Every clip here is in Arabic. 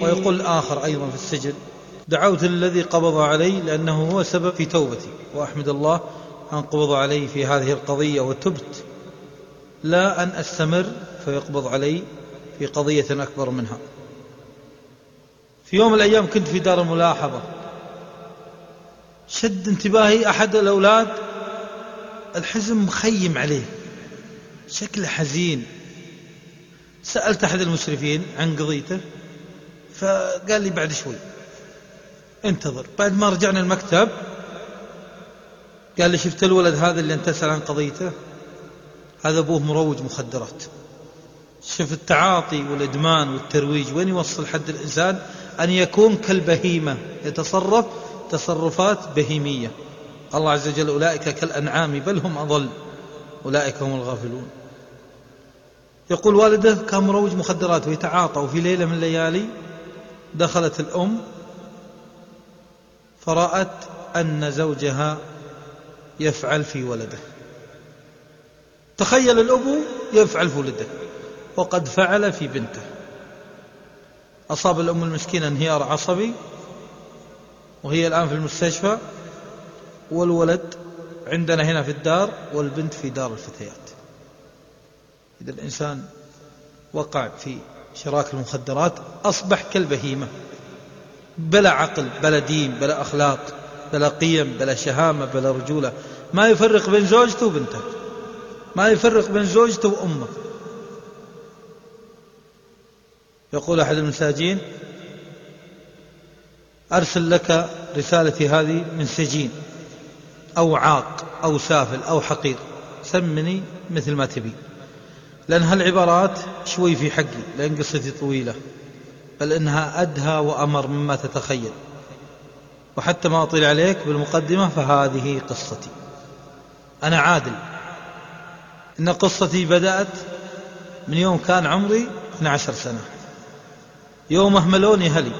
ويقول آخر أيضا في السجن دعوت الذي قبض علي لأنه هو سبب في توبتي وأحمد الله أن قبض علي في هذه القضية وتبت لا أن أستمر فيقبض علي في قضية أكبر منها. في يوم من الأيام كنت في دار الملاحظة شد انتباهي أحد الأولاد الحزن مخيم عليه شكله حزين. سألت أحد المشرفين عن قضيته فقال لي بعد شوي انتظر. بعد ما رجعنا المكتب قال لي شفت الولد هذا اللي انت تسأل عن قضيته؟ هذا أبوه مروج مخدرات. شوف التعاطي والإدمان والترويج وين يوصل حد الإنسان؟ أن يكون كالبهيمة يتصرف تصرفات بهيمية. الله عز وجل أولئك كالأنعام بل هم أضل. أولئك هم الغافلون. يقول والده كان مروج مخدرات ويتعاطى وفي ليلة من الليالي دخلت الأم فرأت أن زوجها يفعل في ولده. تخيل الأبو يفعل في ولده وقد فعل في بنته. أصاب الأم المسكينة انهيار عصبي وهي الآن في المستشفى والولد عندنا هنا في الدار والبنت في دار الفتيات. إذا الإنسان وقع في شراك المخدرات أصبح كالبهيمة. بلا عقل بلا دين بلا أخلاق بلا قيم بلا شهامة بلا رجولة. ما يفرق بين زوجته وبنته. ما يفرق بين زوجته وأمه. يقول أحد المساجين أرسل لك رسالتي هذه من سجين أو عاق أو سافل أو حقير. سمني مثل ما تبي. لأن هالعبارات شوي في حقي لأن قصتي طويلة. بل إنها أدهى وأمر مما تتخيل. وحتى ما أطيل عليك بالمقدمة فهذه قصتي. أنا عادل. إن قصتي بدأت من يوم كان عمري 12 سنة. يوم أهملوني هلي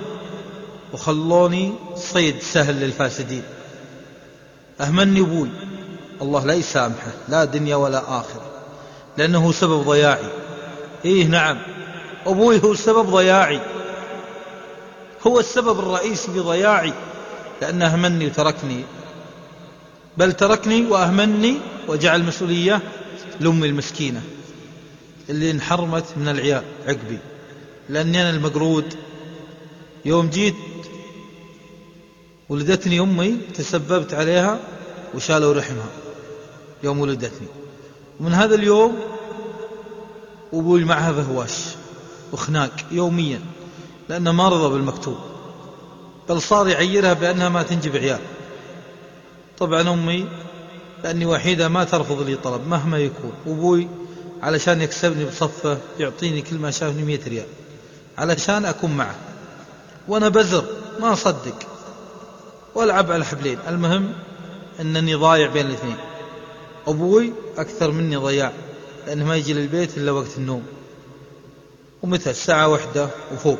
وخلوني صيد سهل للفاسدين. أهملني أبوي الله لا يسامحه لا دنيا ولا آخرة. لأنه سبب ضياعي. إيه نعم. أبوي هو سبب ضياعي. هو السبب الرئيسي في ضياعي لأنه أهمني وتركني. بل تركني وأهمني وجعل المسؤولية لأمي المسكينة اللي انحرمت من العيال عقبي. لأني أنا المقرود. يوم جيت ولدتني أمي تسببت عليها وشالوا رحمها. يوم ولدتني. ومن هذا اليوم أبوي معها فهواش وخناق يوميا لأنه ما رضى بالمكتوب بل صار يعيرها بأنها ما تنجب عيال طبعا أمي لأني وحيدة ما ترفض لي طلب مهما يكون. أبوي علشان يكسبني بصفة يعطيني كل ما شافني مئة ريال علشان أكون معه. وأنا بزر ما أصدق وألعب على الحبلين المهم أنني ضايع بين الاثنين. أبوي أكثر مني ضياع لأنه ما يجي للبيت إلا وقت النوم. ومتى الساعة واحدة وفوق.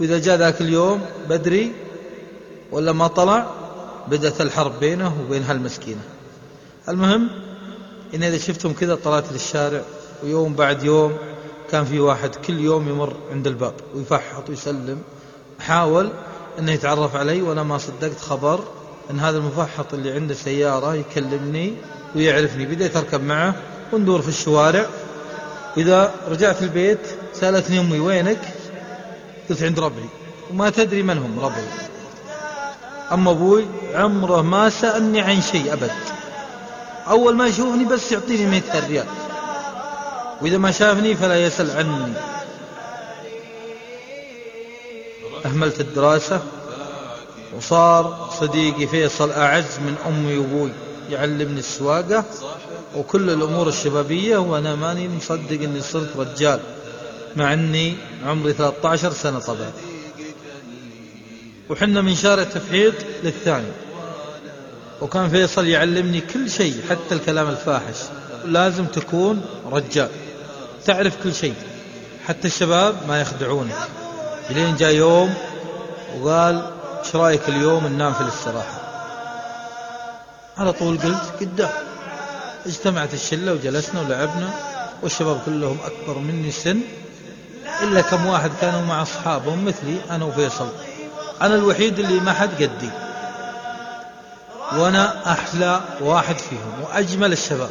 وإذا جاء ذاك اليوم بدري ولا ما طلع بدأت الحرب بينه وبين هالمسكينة. المهم إن إذا شفتهم كذا طلعت للشارع ويوم بعد يوم كان في واحد كل يوم يمر عند الباب ويفحط ويسلم حاول أنه يتعرف علي وأنا ما صدقت خبر أن هذا المفحط اللي عنده سيارة يكلمني ويعرفني. بديت أركب معه وندور في الشوارع. إذا رجعت البيت سألتني أمي وينك؟ قلت عند ربعي وما تدري من هم ربعي أما أبوي عمره ما سألني عن شيء أبد. أول ما يشوفني بس يعطيني مئة ريال. وإذا ما شافني فلا يسأل عني. أهملت الدراسة. وصار صديقي فيصل أعز من أمي وأبوي. يعلمني السواقة وكل الأمور الشبابية وأنا ماني مصدق أني صرت رجال مع أني عمري 13 سنة طبعا. وحنا من شارع تفحيط للثاني. وكان فيصل يعلمني كل شيء حتى الكلام الفاحش. لازم تكون رجال. تعرف كل شيء. حتى الشباب ما يخدعونك. لين جاء يوم وقال إيش رأيك اليوم ننام في الاستراحة؟ على طول قلت قدام. اجتمعت الشلة وجلسنا ولعبنا والشباب كلهم أكبر مني سن. إلا كم واحد كانوا مع أصحابهم مثلي أنا وفيصل. أنا الوحيد اللي ما حد قدي. وأنا أحلى واحد فيهم وأجمل الشباب.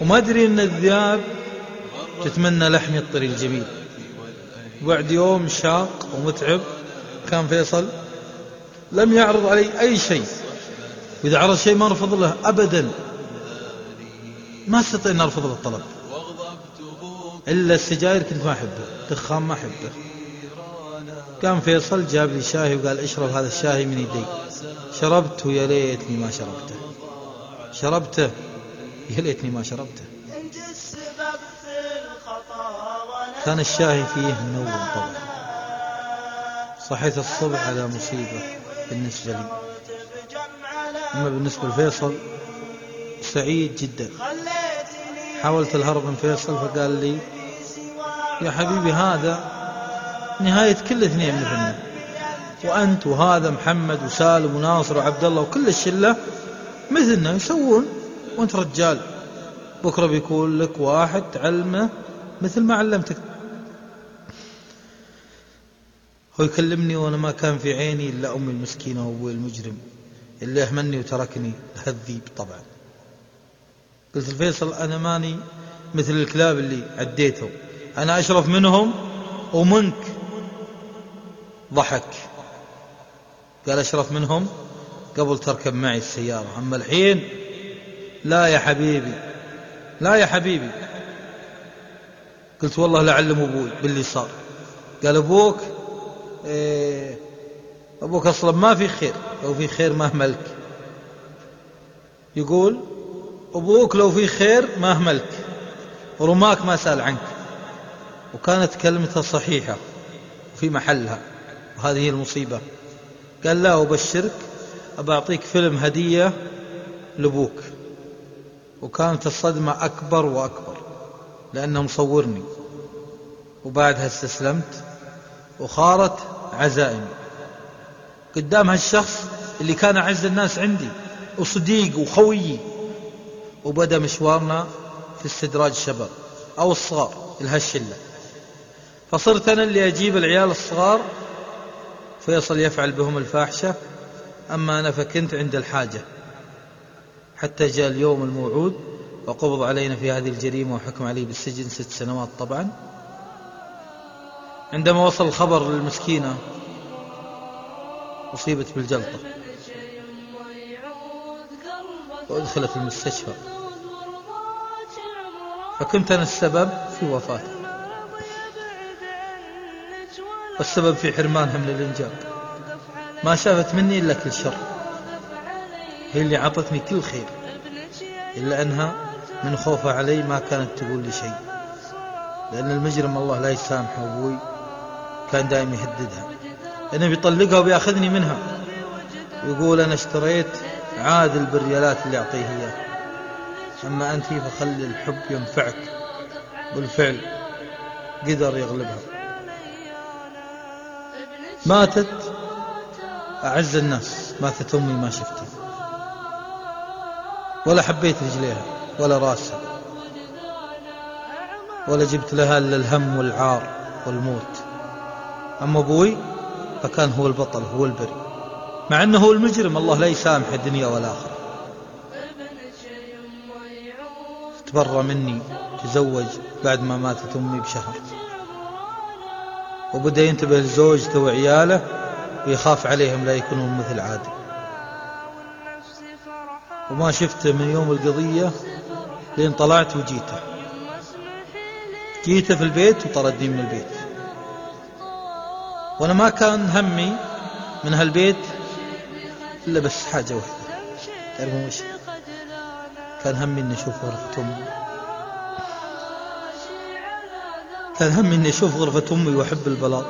وما أدري أن الذئاب تتمنى لحمي الطريق الجميل. بعد يوم شاق ومتعب كان فيصل لم يعرض علي أي شيء. وإذا عرض شيء ما أرفض له أبدا. ما أستطيع أن أرفض له الطلب. إلا السجاير كنت ما أحبه دخان ما أحبه. قام فيصل جاب لي شاهي وقال اشرب هذا الشاهي من يدي. شربته يا ليتني ما شربته. شربته؟ يا ليتني ما شربته. كان الشاهي فيه نور طبعا. صحيت الصبح على مصيبة بالنسبة لي. أما بالنسبة لفيصل سعيد جدا. حاولت الهرب من فيصل فقال لي يا حبيبي هذا نهاية كل اثنين مثلنا. وأنت وهذا محمد وسالم وناصر وعبد الله وكل الشلة مثلنا يسوون وأنت رجال. بكرة بيكون لك واحد تعلمه مثل ما علمتك. هو يكلمني وأنا ما كان في عيني إلا أمي المسكينة وأبوي المجرم. اللي أهمني وتركني هذيب طبعا قلت الفيصل أنا ماني مثل الكلاب اللي عديته. أنا أشرف منهم ومنك ضحك. قال أشرف منهم قبل تركب معي السيارة. أما الحين لا يا حبيبي لا يا حبيبي. قلت والله لعلم أبوي باللي صار. قال أبوك إيه أبوك أصلا ما في خير لو في خير ما أهملك يقول أبوك لو في خير ما أهملك رماك ما سأل عنك. وكانت كلمته صحيحة في محلها وهذه هي المصيبة. قال لا أبشرك أبعطيك فيلم هدية لبوك وكانت الصدمة أكبر وأكبر لأنه مصورني. وبعدها استسلمت وخارت عزائمي. قدام هالشخص اللي كان أعز الناس عندي وصديق وخويي وبدأ مشوارنا في استدراج الشباب أو الصغار الهالشلة فصرت أنا اللي أجيب العيال الصغار فيصل يفعل بهم الفاحشة أما أنا فكنت عند الحاجة. حتى جاء اليوم الموعود وقبض علينا في هذه الجريمة وحكم علي بالسجن ست سنوات طبعا. عندما وصل الخبر للمسكينة أصيبت بالجلطة. وأدخلت المستشفى. فكنت أنا السبب في وفاته. والسبب في حرمانها من الإنجاب ما شافت مني إلا كل شر. هي اللي عطتني كل خير. إلا أنها من خوفها علي ما كانت تقول لي شيء. لأن المجرم الله لا يسامحه أبوي كان دائما يهددها. لأنه بيطلقها وبيأخذني منها. ويقول أنا اشتريت عادل بالريالات اللي أعطيه إياه. أما أنت فخلي الحب ينفعك. بالفعل قدر يغلبها. ماتت أعز الناس. ماتت أمي ما شفتها. ولا حبيت رجليها ولا راسها. ولا جبت لها إلا الهم والعار والموت. أما أبوي فكان هو البطل هو البري. مع أنه هو المجرم الله لا يسامح الدنيا والآخرة تبرى مني تزوج بعد ما ماتت أمي بشهر. وبدأ ينتبه لزوجته وعياله ويخاف عليهم لا يكونون مثل عادي. وما شفته من يوم القضية لين طلعت وجيته. جيته في البيت وطردني من البيت. وأنا ما كان همي من هالبيت إلا بس حاجة واحدة. تعرفون وش؟ كان همي إني أشوف غرفة أمي. كان همي إني أشوف غرفة أمي وأحب البلاط.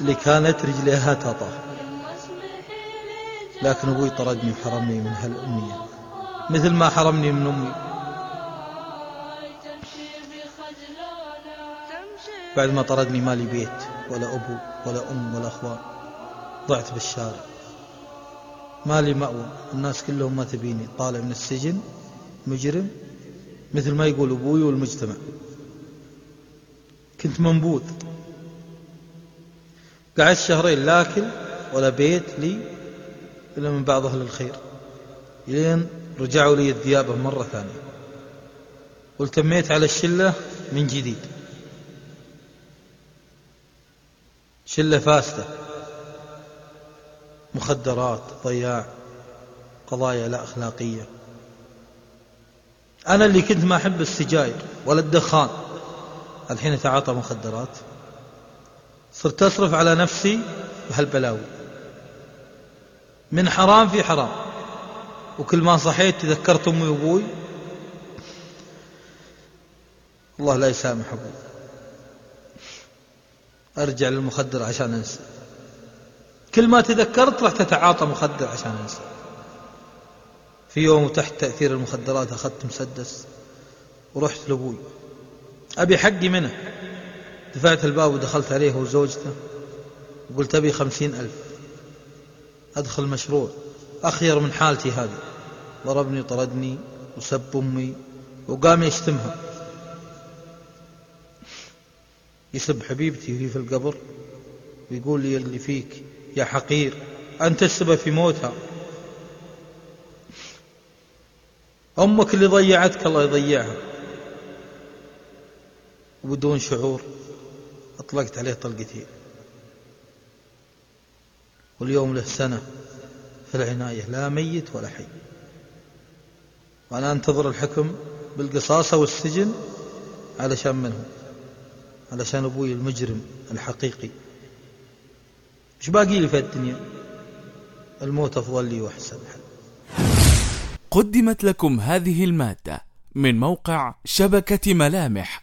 اللي كانت رجليها تطا لكن أبوي طردني وحرمني من هالامنية مثل ما حرمني من أمي. بعد ما طردني مالي بيت ولا أبو ولا أم ولا أخوان. ضعت بالشارع. مالي مأوى. الناس كلهم ما تبيني. طالع من السجن مجرم مثل ما يقول أبوي والمجتمع. كنت منبوذ. قعدت شهرين لا أكل ولا بيت لي إلا من بعض أهل الخير. إلين رجعوا لي الذيابة مرة ثانية. والتميت على الشلة من جديد. شلة فاسدة. مخدرات ضياع قضايا لا أخلاقية. أنا اللي كنت ما أحب السجاير ولا الدخان. الحين أتعاطى مخدرات. صرت أصرف على نفسي بهالبلاوي. من حرام في حرام. وكل ما صحيت تذكرت أمي وأبوي. الله لا يسامح أبوي. أرجع للمخدر عشان أنسى. كل ما تذكرت رحت أتعاطى مخدر عشان أنسى. في يوم تحت تأثير المخدرات أخذت مسدس ورحت لأبوي. أبي حقي منه. دفعت الباب ودخلت عليه وزوجته. وقلت أبي خمسين ألف. أدخل مشروع. أخير من حالتي هذه. ضربني طردني وسب أمي وقام يشتمها. يسب حبيبتي في القبر ويقول لي اللي فيك يا حقير أنت السبب في موتها. أمك اللي ضيعتك الله يضيعها. وبدون شعور أطلقت عليه طلقتين واليوم له سنة في العناية لا ميت ولا حي. وأنا أنتظر الحكم بالقصاصة والسجن علشان منهم. علشان أبوي المجرم الحقيقي. إيش باقي لي في الدنيا؟ الموت أفضل لي وأحسن. حل قدمت لكم هذه المادة من موقع شبكة ملامح.